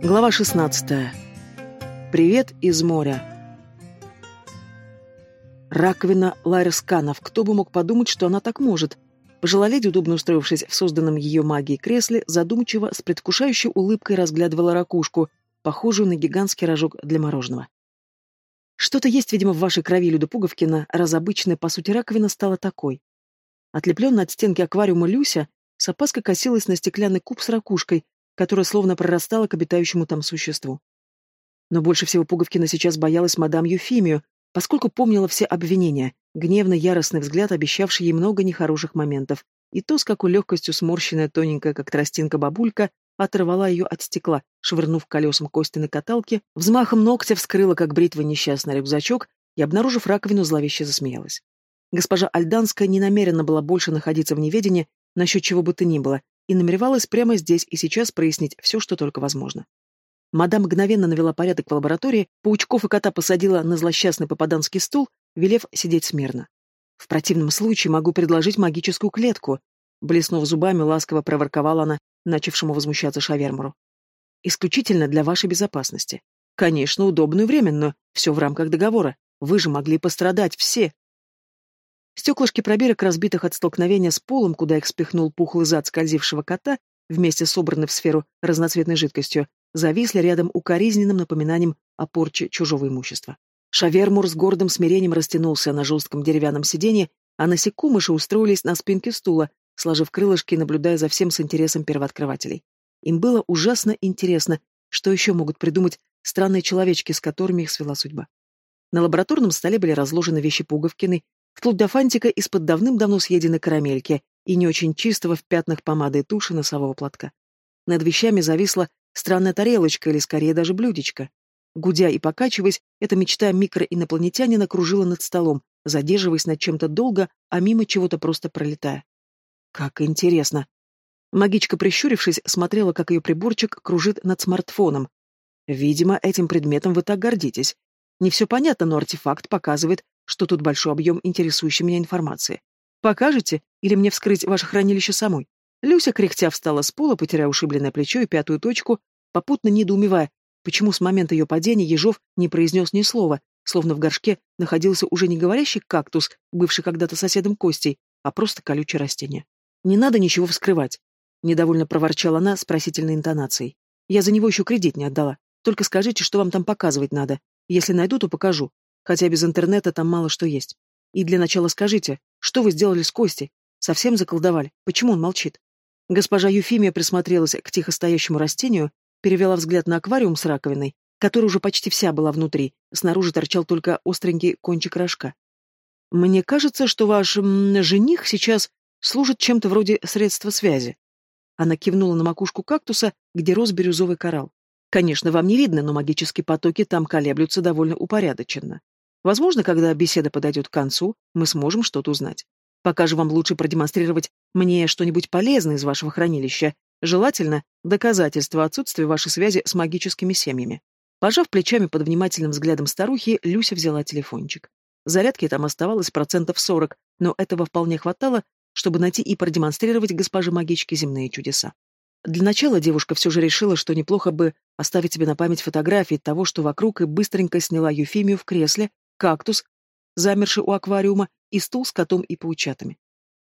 Глава 16. Привет из моря. Раковина Лайрсканов. Кто бы мог подумать, что она так может? Пожилая леди, удобно устроившись в созданном ее магией кресле, задумчиво, с предвкушающей улыбкой разглядывала ракушку, похожую на гигантский рожок для мороженого. Что-то есть, видимо, в вашей крови, Люда Пуговкина, раз обычная, по сути, раковина стала такой. Отлепленная от стенки аквариума Люся с опаской косилась на стеклянный куб с ракушкой, которая словно прорастала к обитающему там существу. Но больше всего Пуговкина сейчас боялась мадам Юфимию, поскольку помнила все обвинения, гневный яростный взгляд, обещавший ей много нехороших моментов, и то, с какой легкостью сморщенная тоненькая, как тростинка бабулька, оторвала ее от стекла, швырнув колесом кости на каталке, взмахом ногтя вскрыла, как бритва, несчастный рюкзачок и, обнаружив раковину, зловеще засмеялась. Госпожа Альданская не намерена была больше находиться в неведении насчет чего бы то ни было, и намеревалась прямо здесь и сейчас прояснить все, что только возможно. Мадам мгновенно навела порядок в лаборатории, паучков и кота посадила на злосчастный попаданский стул, велев сидеть смирно. В противном случае могу предложить магическую клетку, блеснув зубами, ласково проворковала она, начавшему возмущаться Шавермуру. Исключительно для вашей безопасности. Конечно, удобную временно, все в рамках договора. Вы же могли пострадать все. Стеклышки пробирок, разбитых от столкновения с полом, куда их спихнул пухлый зад скользившего кота, вместе с собранной в сферу разноцветной жидкостью, зависли рядом укоризненным напоминанием о порче чужого имущества. Шавермур с гордым смирением растянулся на жестком деревянном сиденье, а насекомыши устроились на спинке стула, сложив крылышки и наблюдая за всем с интересом первооткрывателей. Им было ужасно интересно, что еще могут придумать странные человечки, с которыми их свела судьба. На лабораторном столе были разложены вещи Пуговкины, вплоть до фантика из-под давным-давно съеденной карамельки и не очень чистого в пятнах помады туши носового платка. Над вещами зависла странная тарелочка или скорее даже блюдечко. Гудя и покачиваясь, эта мечта микроинопланетянина кружила над столом, задерживаясь над чем-то долго, а мимо чего-то просто пролетая. Как интересно. Магичка, прищурившись, смотрела, как ее приборчик кружит над смартфоном. Видимо, этим предметом вы так гордитесь. Не все понятно, но артефакт показывает, что тут большой объем интересующей меня информации. Покажете? Или мне вскрыть ваше хранилище самой? Люся, кряхтя, встала с пола, потеряя ушибленное плечо и пятую точку, попутно недоумевая, почему с момента ее падения Ежов не произнес ни слова, словно в горшке находился уже не говорящий кактус, бывший когда-то соседом Костей, а просто колючее растение. «Не надо ничего вскрывать», — недовольно проворчала она с просительной интонацией. «Я за него еще кредит не отдала. Только скажите, что вам там показывать надо. Если найду, то покажу хотя без интернета там мало что есть. И для начала скажите, что вы сделали с Костей? Совсем заколдовали? Почему он молчит? Госпожа Юфимия присмотрелась к тихо стоящему растению, перевела взгляд на аквариум с раковиной, которая уже почти вся была внутри, снаружи торчал только остренький кончик рожка. «Мне кажется, что ваш м, жених сейчас служит чем-то вроде средства связи». Она кивнула на макушку кактуса, где рос бирюзовый коралл. «Конечно, вам не видно, но магические потоки там колеблются довольно упорядоченно. Возможно, когда беседа подойдет к концу, мы сможем что-то узнать. Пока же вам лучше продемонстрировать мне что-нибудь полезное из вашего хранилища, желательно доказательство отсутствия вашей связи с магическими семьями. Пожав плечами под внимательным взглядом старухи, Люся взяла телефончик. Зарядки там оставалось процентов сорок, но этого вполне хватало, чтобы найти и продемонстрировать госпоже магичке земные чудеса. Для начала девушка все же решила, что неплохо бы оставить себе на память фотографии того, что вокруг, и быстренько сняла Юфимию в кресле, кактус, замерший у аквариума, и стул с котом и паучатами.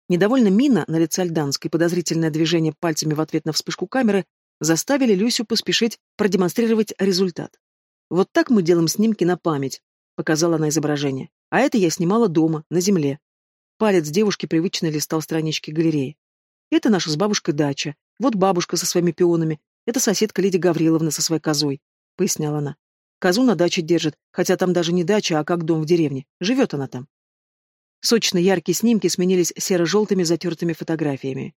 Недовольно мина на лице Альданской, подозрительное движение пальцами в ответ на вспышку камеры заставили Люсю поспешить продемонстрировать результат. «Вот так мы делаем снимки на память», — показала она изображение. «А это я снимала дома, на земле». Палец девушки привычно листал странички галереи. «Это наша с бабушкой дача. Вот бабушка со своими пионами. Это соседка Лидия Гавриловна со своей козой», — поясняла она. Козу на даче держит, хотя там даже не дача, а как дом в деревне. Живет она там. Сочно яркие снимки сменились серо-желтыми затертыми фотографиями.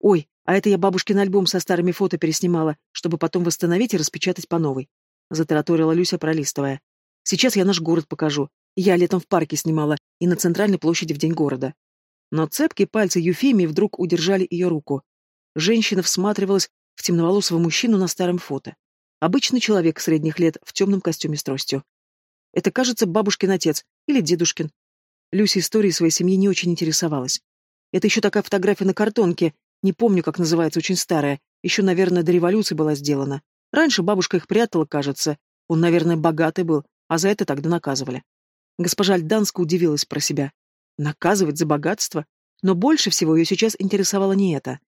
«Ой, а это я бабушкин альбом со старыми фото переснимала, чтобы потом восстановить и распечатать по новой», — затараторила Люся, пролистывая. «Сейчас я наш город покажу. Я летом в парке снимала и на центральной площади в день города». Но цепкие пальцы Юфимии вдруг удержали ее руку. Женщина всматривалась в темноволосого мужчину на старом фото. Обычный человек средних лет в темном костюме с тростью. Это, кажется, бабушкин отец или дедушкин. Люся историей своей семьи не очень интересовалась. Это еще такая фотография на картонке, не помню, как называется, очень старая, еще, наверное, до революции была сделана. Раньше бабушка их прятала, кажется. Он, наверное, богатый был, а за это тогда наказывали. Госпожа Альданска удивилась про себя. Наказывать за богатство? Но больше всего ее сейчас интересовало не это.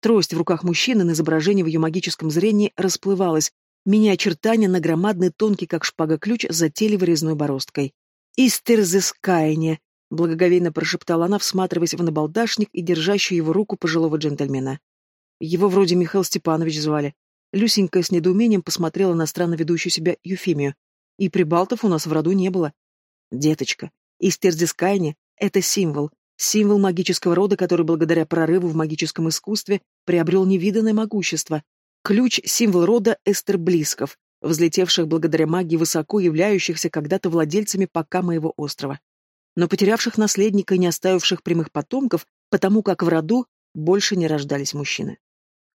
Трость в руках мужчины на изображении в ее магическом зрении расплывалась, меняя очертания на громадный тонкий, как шпага, ключ с затейливой резной бороздкой. «Истерзескаяние!» — благоговейно прошептала она, всматриваясь в набалдашник и держащую его руку пожилого джентльмена. Его вроде Михаил Степанович звали. Люсенька с недоумением посмотрела на странно ведущую себя Юфимию. И прибалтов у нас в роду не было. Деточка, истерзискайне — это символ, символ магического рода, который благодаря прорыву в магическом искусстве приобрел невиданное могущество. Ключ — символ рода эстерблисков, взлетевших благодаря магии высоко являющихся когда-то владельцами пока моего острова. Но потерявших наследника и не оставивших прямых потомков, потому как в роду больше не рождались мужчины.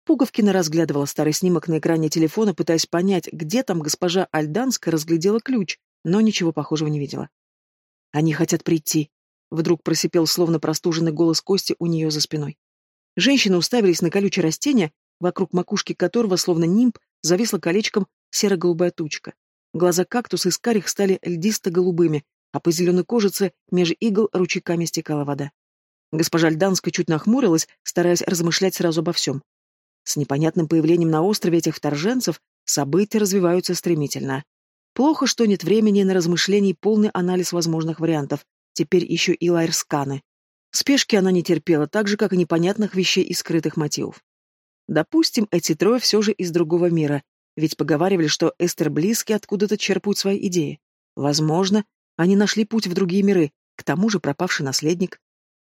Пуговкина разглядывала старый снимок на экране телефона, пытаясь понять, где там госпожа Альданская разглядела ключ, но ничего похожего не видела. «Они хотят прийти», — вдруг просипел словно простуженный голос Кости у нее за спиной. Женщины уставились на колючее растение, вокруг макушки которого, словно нимб, зависла колечком серо-голубая тучка. Глаза кактуса из карих стали льдисто-голубыми, а по зеленой кожице меж игл ручейками стекала вода. Госпожа Альданская чуть нахмурилась, стараясь размышлять сразу обо всем. С непонятным появлением на острове этих вторженцев события развиваются стремительно. Плохо, что нет времени на размышления и полный анализ возможных вариантов. Теперь еще и лайрсканы. Спешки она не терпела, так же, как и непонятных вещей и скрытых мотивов. Допустим, эти трое все же из другого мира, ведь поговаривали, что Эстер близкие откуда-то черпают свои идеи. Возможно, они нашли путь в другие миры, к тому же пропавший наследник.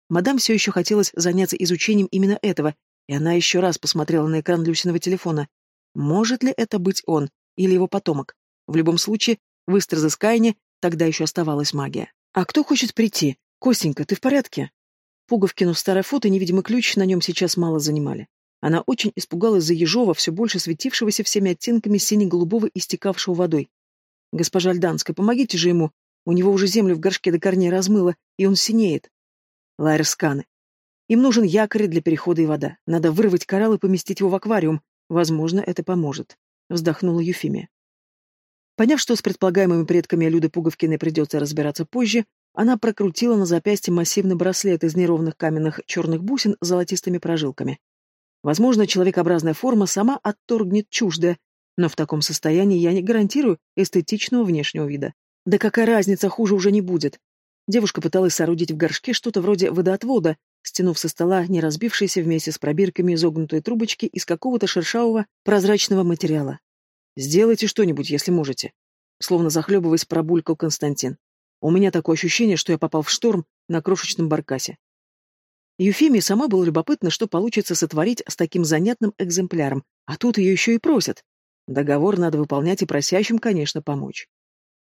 Мадам все еще хотелось заняться изучением именно этого и она еще раз посмотрела на экран Люсиного телефона. Может ли это быть он или его потомок? В любом случае, в Истерзескайне тогда еще оставалась магия. «А кто хочет прийти? Костенька, ты в порядке?» Пуговкину старое фото невидимый ключ на нем сейчас мало занимали. Она очень испугалась за Ежова, все больше светившегося всеми оттенками сине-голубого, истекавшего водой. «Госпожа Альданская, помогите же ему. У него уже землю в горшке до корней размыло, и он синеет». Лайерсканы. Им нужен якорь для перехода и вода. Надо вырвать коралл и поместить его в аквариум. Возможно, это поможет. Вздохнула Юфимия. Поняв, что с предполагаемыми предками Люды Пуговкиной придется разбираться позже, она прокрутила на запястье массивный браслет из неровных каменных черных бусин с золотистыми прожилками. Возможно, человекообразная форма сама отторгнет чуждое, но в таком состоянии я не гарантирую эстетичного внешнего вида. Да какая разница, хуже уже не будет. Девушка пыталась соорудить в горшке что-то вроде водоотвода, стянув со стола не разбившиеся вместе с пробирками изогнутые трубочки из какого-то шершавого прозрачного материала. «Сделайте что-нибудь, если можете», — словно захлебываясь, пробулькал Константин. «У меня такое ощущение, что я попал в шторм на крошечном баркасе». Юфимии сама было любопытно, что получится сотворить с таким занятным экземпляром, а тут ее еще и просят. Договор надо выполнять и просящим, конечно, помочь.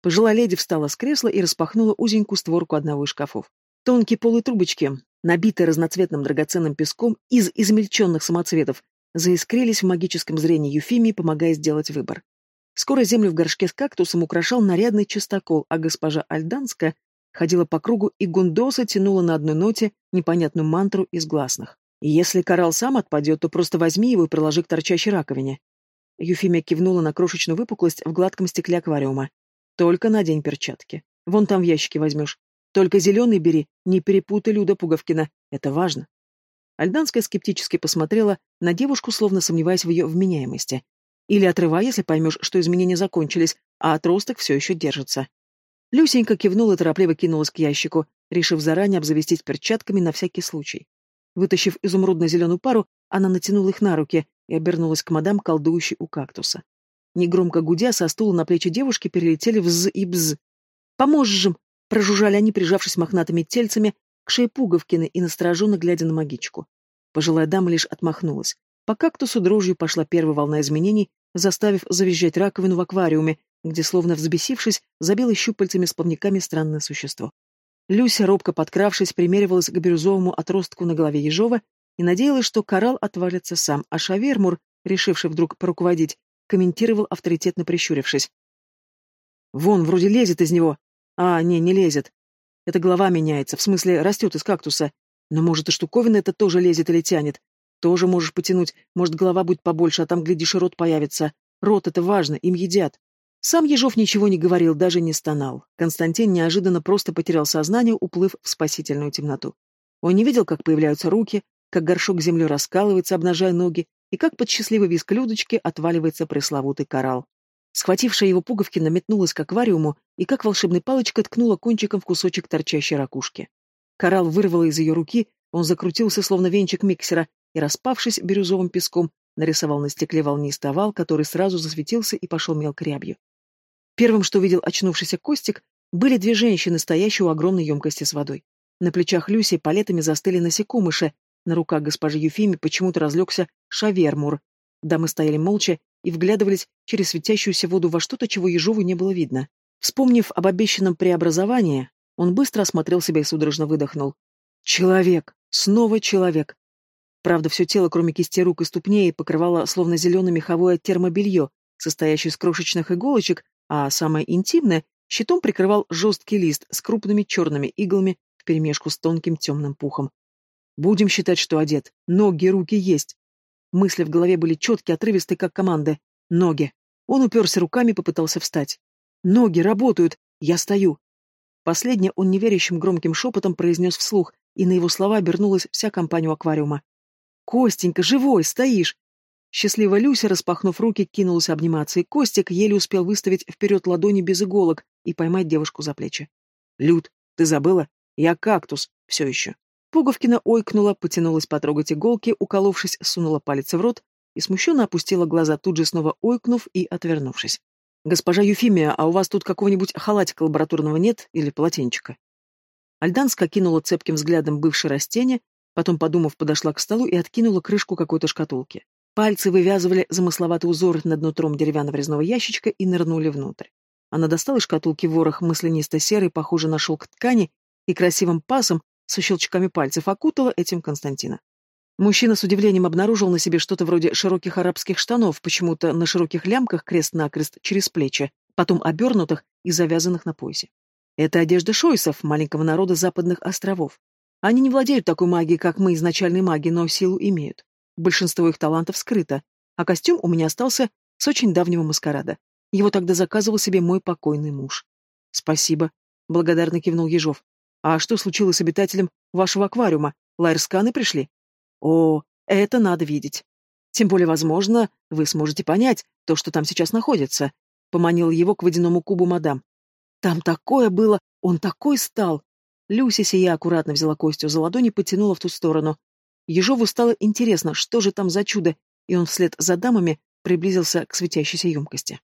Пожилая леди встала с кресла и распахнула узенькую створку одного из шкафов. Тонкие полые трубочки, набитые разноцветным драгоценным песком из измельченных самоцветов, заискрились в магическом зрении Юфимии, помогая сделать выбор. Скоро землю в горшке с кактусом украшал нарядный чистокол, а госпожа Альданская ходила по кругу и гундоса тянула на одной ноте непонятную мантру из гласных. И если коралл сам отпадет, то просто возьми его и приложи к торчащей раковине. Юфимия кивнула на крошечную выпуклость в гладком стекле аквариума. Только надень перчатки. Вон там в ящике возьмешь. Только зеленый бери, не перепутай Люда Пуговкина, это важно. Альданская скептически посмотрела на девушку, словно сомневаясь в ее вменяемости. Или отрывай, если поймешь, что изменения закончились, а отросток все еще держится. Люсенька кивнула торопливо кинулась к ящику, решив заранее обзавестись перчатками на всякий случай. Вытащив изумрудно-зеленую пару, она натянула их на руки и обернулась к мадам, колдующей у кактуса. Негромко гудя, со стула на плечи девушки перелетели вз и бз. «Поможем!» Прожужжали они, прижавшись мохнатыми тельцами к шее Пуговкины и настороженно глядя на магичку. Пожилая дама лишь отмахнулась. По кактусу дрожью пошла первая волна изменений, заставив завизжать раковину в аквариуме, где, словно взбесившись, забило щупальцами с плавниками странное существо. Люся, робко подкравшись, примеривалась к бирюзовому отростку на голове Ежова и надеялась, что коралл отвалится сам, а Шавермур, решивший вдруг поруководить, комментировал авторитетно прищурившись. «Вон, вроде лезет из него, а, не, не лезет. Эта голова меняется, в смысле, растет из кактуса. Но, может, и штуковина это тоже лезет или тянет. Тоже можешь потянуть, может, голова будет побольше, а там, глядишь, и рот появится. Рот — это важно, им едят. Сам Ежов ничего не говорил, даже не стонал. Константин неожиданно просто потерял сознание, уплыв в спасительную темноту. Он не видел, как появляются руки, как горшок земли раскалывается, обнажая ноги, и как под счастливый визг Людочки отваливается пресловутый коралл. Схватившая его пуговки наметнулась к аквариуму и как волшебной палочкой ткнула кончиком в кусочек торчащей ракушки. Коралл вырвало из ее руки, он закрутился, словно венчик миксера, и, распавшись бирюзовым песком, нарисовал на стекле волнистый овал, который сразу засветился и пошел мелко рябью. Первым, что увидел очнувшийся Костик, были две женщины, стоящие у огромной емкости с водой. На плечах Люси палетами застыли насекомыши, на руках госпожи Юфими почему-то разлегся шавермур. Дамы стояли молча и вглядывались через светящуюся воду во что-то, чего Ежову не было видно. Вспомнив об обещанном преобразовании, он быстро осмотрел себя и судорожно выдохнул. Человек! Снова человек! Правда, все тело, кроме кисти рук и ступней, покрывало словно зелено-меховое термобелье, состоящее из крошечных иголочек, а самое интимное щитом прикрывал жесткий лист с крупными черными иглами вперемешку с тонким темным пухом. Будем считать, что одет. Ноги, руки есть. Мысли в голове были четкие, отрывистые, как команды. Ноги. Он уперся руками и попытался встать. Ноги работают. Я стою. Последнее он неверящим громким шепотом произнес вслух, и на его слова обернулась вся компания аквариума. «Костенька, живой, стоишь!» Счастливая Люся, распахнув руки, кинулась обниматься, и Костик еле успел выставить вперед ладони без иголок и поймать девушку за плечи. «Люд, ты забыла? Я кактус, все еще». Пуговкина ойкнула, потянулась потрогать иголки, уколовшись, сунула палец в рот и смущенно опустила глаза, тут же снова ойкнув и отвернувшись. «Госпожа Юфимия, а у вас тут какого-нибудь халатика лабораторного нет или полотенчика?» Альданска кинула цепким взглядом бывшее растение, потом, подумав, подошла к столу и откинула крышку какой-то шкатулки. Пальцы вывязывали замысловатый узор над нутром деревянного резного ящичка и нырнули внутрь. Она достала из шкатулки ворох мысленисто-серый, похожий на шелк ткани, и красивым пасом со щелчками пальцев окутала этим Константина. Мужчина с удивлением обнаружил на себе что-то вроде широких арабских штанов, почему-то на широких лямках крест-накрест через плечи, потом обернутых и завязанных на поясе. Это одежда шойсов, маленького народа западных островов. Они не владеют такой магией, как мы, изначальной маги, но силу имеют. Большинство их талантов скрыто, а костюм у меня остался с очень давнего маскарада. Его тогда заказывал себе мой покойный муж. «Спасибо», — благодарно кивнул Ежов. А что случилось с обитателем вашего аквариума? Лайрсканы пришли? О, это надо видеть. Тем более, возможно, вы сможете понять то, что там сейчас находится. Поманил его к водяному кубу мадам. Там такое было, он такой стал. Люся сия аккуратно взяла Костю за ладони и потянула в ту сторону. Ежову стало интересно, что же там за чудо, и он вслед за дамами приблизился к светящейся емкости.